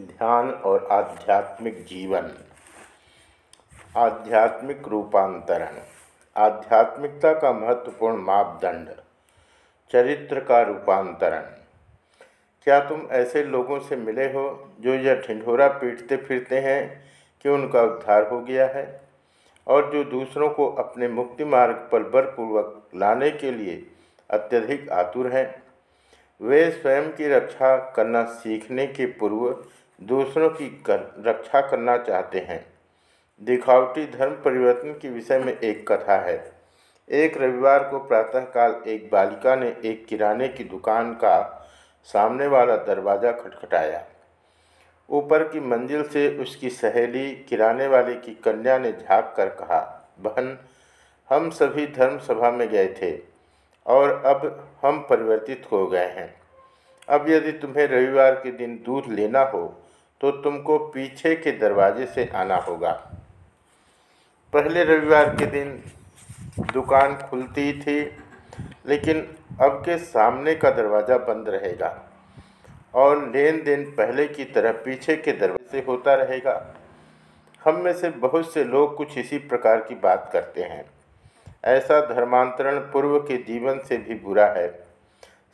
ध्यान और आध्यात्मिक जीवन। आध्यात्मिक रूपांतरण। आध्यात्मिकता का महत्वपूर्ण मापदंड, चरित्र का रूपांतरण। क्या तुम ऐसे लोगों से मिले हो जो यह ढिंढोरा पीटते फिरते हैं कि उनका उद्धार हो गया है? और जो दूसरों को अपने मुक्ति मार्ग पर बलपूर्वक लाने के लिए अत्यधिक आतुर हैं? वे स्वयं की रक्षा करना सीखने के पूर्व दूसरों की कर, रक्षा करना चाहते हैं। दिखावटी धर्म परिवर्तन के विषय में एक कथा है। एक रविवार को प्रातःकाल एक बालिका ने एक किराने की दुकान का सामने वाला दरवाज़ा खटखटाया। ऊपर की मंजिल से उसकी सहेली किराने वाले की कन्या ने झाँक कर कहा बहन हम सभी धर्म सभा में गए थे और अब हम परिवर्तित हो गए हैं। अब यदि तुम्हें रविवार के दिन दूध लेना हो तो तुमको पीछे के दरवाजे से आना होगा। पहले रविवार के दिन दुकान खुलती थी, लेकिन अब के सामने का दरवाज़ा बंद रहेगा और लेन देन पहले की तरह पीछे के दरवाजे से होता रहेगा। हम में से बहुत से लोग कुछ इसी प्रकार की बात करते हैं। ऐसा धर्मांतरण पूर्व के जीवन से भी बुरा है।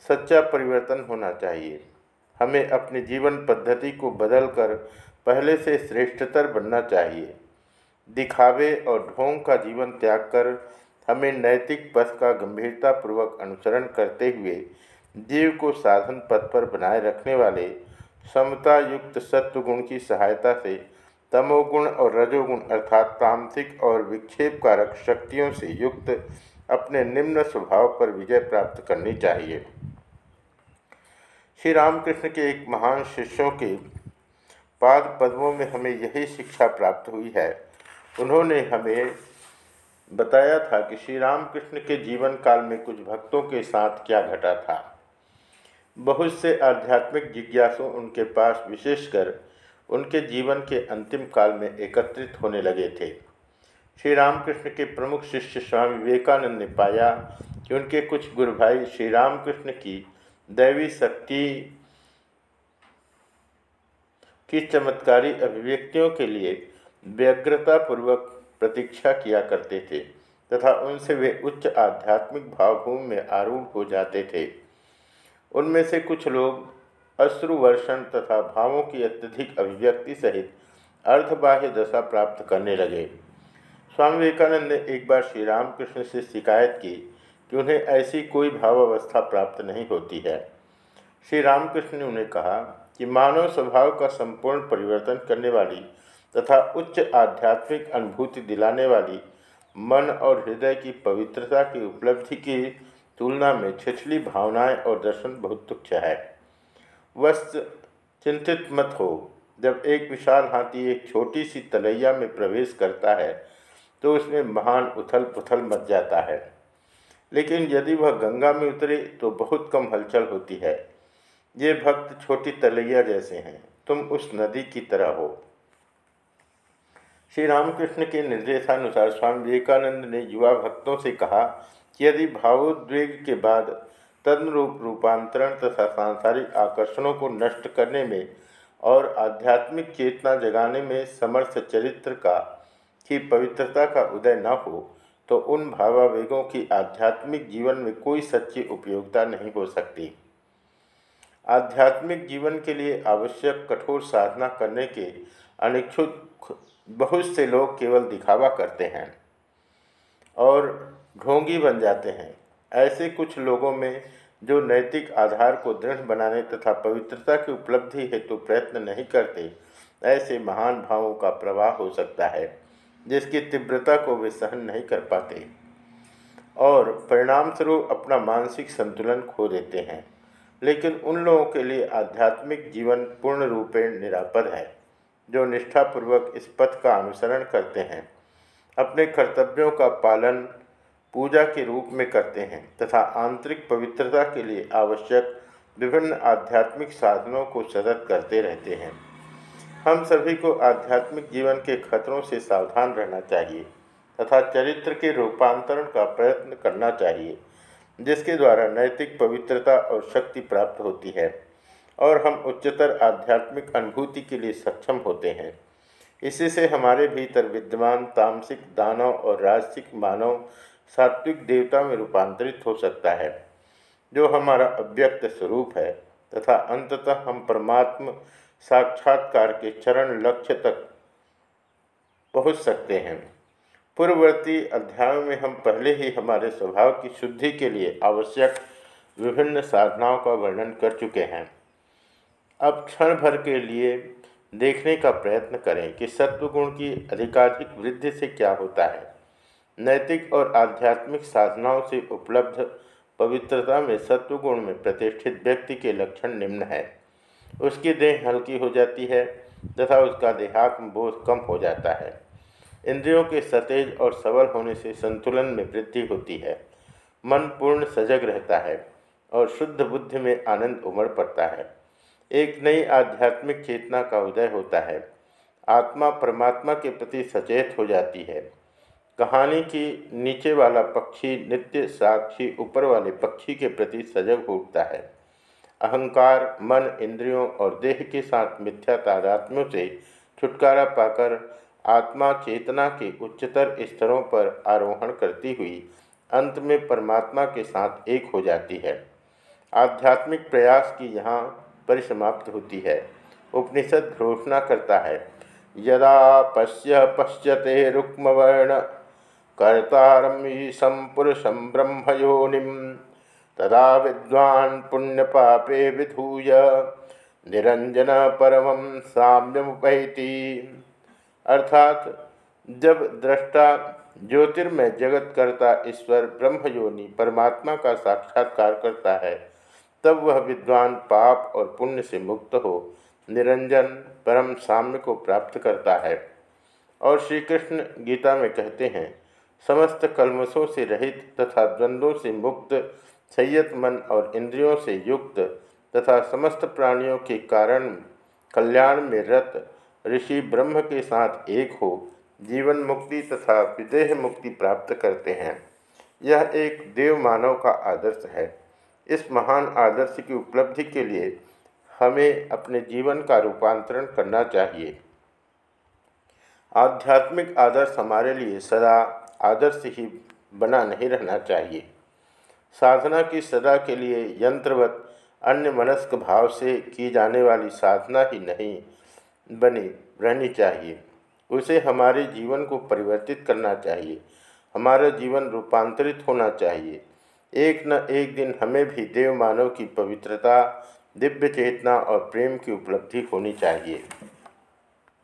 सच्चा परिवर्तन होना चाहिए। हमें अपनी जीवन पद्धति को बदलकर पहले से श्रेष्ठतर बनना चाहिए। दिखावे और ढोंग का जीवन त्याग कर हमें नैतिक पथ का गंभीरतापूर्वक अनुसरण करते हुए जीव को साधन पथ पर बनाए रखने वाले समता युक्त सत्वगुण की सहायता से तमोगुण और रजोगुण अर्थात तामसिक और विक्षेपकारक शक्तियों से युक्त अपने निम्न स्वभाव पर विजय प्राप्त करनी चाहिए। श्री रामकृष्ण के एक महान शिष्यों के पाद पद्मों में हमें यही शिक्षा प्राप्त हुई है। उन्होंने हमें बताया था कि श्री रामकृष्ण के जीवन काल में कुछ भक्तों के साथ क्या घटा था। बहुत से आध्यात्मिक जिज्ञासु उनके पास विशेषकर उनके जीवन के अंतिम काल में एकत्रित होने लगे थे। श्री रामकृष्ण के प्रमुख शिष्य स्वामी विवेकानंद ने पाया कि उनके कुछ गुरु भाई श्री रामकृष्ण की दैवी शक्ति की चमत्कारी अभिव्यक्तियों के लिए व्यग्रतापूर्वक प्रतीक्षा किया करते थे, तथा उनसे वे उच्च आध्यात्मिक भावभूमि में आरूढ़ हो जाते थे। उनमें से कुछ लोग अश्रुवर्षण तथा भावों की अत्यधिक अभिव्यक्ति सहित अर्धबाह्य दशा प्राप्त करने लगे। स्वामी विवेकानंद ने एक बार श्री रामकृष्ण से शिकायत की कि उन्हें ऐसी कोई भावावस्था प्राप्त नहीं होती है। श्री रामकृष्ण ने उन्हें कहा कि मानव स्वभाव का संपूर्ण परिवर्तन करने वाली तथा उच्च आध्यात्मिक अनुभूति दिलाने वाली, मन और हृदय की पवित्रता की उपलब्धि की तुलना में छिछली भावनाएँ और दर्शन बहुत तुच्छ है। वस्त चिंतित मत हो। जब एक विशाल हाथी एक छोटी सी तलैया में प्रवेश करता है तो उसमें महान उथल पुथल मच जाता है। लेकिन यदि वह गंगा में उतरे तो बहुत कम हलचल होती है। ये भक्त छोटी तलैया जैसे हैं। तुम उस नदी की तरह हो। श्री रामकृष्ण के निर्देशानुसार स्वामी विवेकानंद ने युवा भक्तों से कहा कि यदि भावोद्वेग के बाद तदनुरूप रूपांतरण तथा सांसारिक आकर्षणों को नष्ट करने में और आध्यात्मिक चेतना जगाने में समर्थ चरित्र का, की पवित्रता का उदय न हो तो उन भावावेगों की आध्यात्मिक जीवन में कोई सच्ची उपयोगिता नहीं हो सकती। आध्यात्मिक जीवन के लिए आवश्यक कठोर साधना करने के अनिच्छुक बहुत से लोग केवल दिखावा करते हैं और ढोंगी बन जाते हैं। ऐसे कुछ लोगों में जो नैतिक आधार को दृढ़ बनाने तथा पवित्रता की उपलब्धि हेतु तो प्रयत्न नहीं करते, ऐसे महान भावों का प्रवाह हो सकता है। जिसकी तीव्रता को वे सहन नहीं कर पाते और परिणामस्वरूप अपना मानसिक संतुलन खो देते हैं। लेकिन उन लोगों के लिए आध्यात्मिक जीवन पूर्ण रूपेण निरापद है, जो निष्ठापूर्वक इस पथ का अनुसरण करते हैं, अपने कर्तव्यों का पालन पूजा के रूप में करते हैं तथा आंतरिक पवित्रता के लिए आवश्यक विभिन्न आध्यात्मिक साधनों को सतत करते रहते हैं। हम सभी को आध्यात्मिक जीवन के खतरों से सावधान रहना चाहिए तथा चरित्र के रूपांतरण का प्रयत्न करना चाहिए, जिसके द्वारा नैतिक पवित्रता और शक्ति प्राप्त होती है और हम उच्चतर आध्यात्मिक अनुभूति के लिए सक्षम होते हैं। इसी से हमारे भीतर विद्यमान तामसिक दानव और राजसिक मानव सात्विक देवता में रूपांतरित हो सकता है, जो हमारा अव्यक्त स्वरूप है तथा अंततः हम परमात्म साक्षात्कार के चरण लक्ष्य तक पहुँच सकते हैं। पूर्ववर्ती अध्यायों में हम पहले ही हमारे स्वभाव की शुद्धि के लिए आवश्यक विभिन्न साधनाओं का वर्णन कर चुके हैं। अब क्षण भर के लिए देखने का प्रयत्न करें कि सत्वगुण की अधिकाधिक वृद्धि से क्या होता है। नैतिक और आध्यात्मिक साधनाओं से उपलब्ध पवित्रता में सत्वगुण में प्रतिष्ठित व्यक्ति के लक्षण निम्न है। उसकी देह हल्की हो जाती है तथा उसका देहात्म बोध कम हो जाता है। इंद्रियों के सतेज और सबल होने से संतुलन में वृद्धि होती है। मन पूर्ण सजग रहता है और शुद्ध बुद्धि में आनंद उमड़ पड़ता है। एक नई आध्यात्मिक चेतना का उदय होता है। आत्मा परमात्मा के प्रति सचेत हो जाती है। कहानी की नीचे वाला पक्षी नित्य साक्षी ऊपर वाले पक्षी के प्रति सजग उठता है। अहंकार, मन इंद्रियों और देह के साथ मिथ्या तादात्म्यों से छुटकारा पाकर आत्मा चेतना के उच्चतर स्तरों पर आरोहण करती हुई अंत में परमात्मा के साथ एक हो जाती है। आध्यात्मिक प्रयास की यहाँ परिसमाप्त होती है। उपनिषद घोषणा करता है, यदा पश्य पश्यते रुक्मवर्ण कर्तारम संपुरुषम ब्रह्मयोनिम। तदा विद्वान पुण्यपापे विधूय। निरंजन परम साम्यमुपैति। अर्थात, जब दृष्टा ज्योतिर्मय जगत करता ईश्वर ब्रह्म योनि परमात्मा का साक्षात्कार करता है, तब वह विद्वान पाप और पुण्य से मुक्त हो निरंजन परम साम्य को प्राप्त करता है। और श्री कृष्ण गीता में कहते हैं, समस्त कलमशों से रहित तथा द्वंद्वों से मुक्त संयत मन और इंद्रियों से युक्त तथा समस्त प्राणियों के कारण कल्याण में रत ऋषि ब्रह्म के साथ एक हो, जीवन मुक्ति तथा विदेह मुक्ति प्राप्त करते हैं। यह एक देव मानव का आदर्श है। इस महान आदर्श की उपलब्धि के लिए हमें अपने जीवन का रूपांतरण करना चाहिए। आध्यात्मिक आदर्श हमारे लिए सदा आदर्श ही बना नहीं रहना चाहिए। साधना की सदा के लिए यंत्रवत अन्य मनस्क भाव से की जाने वाली साधना ही नहीं बनी रहनी चाहिए। उसे हमारे जीवन को परिवर्तित करना चाहिए। हमारा जीवन रूपांतरित होना चाहिए। एक न एक दिन हमें भी देव मानव की पवित्रता, दिव्य चेतना और प्रेम की उपलब्धि होनी चाहिए।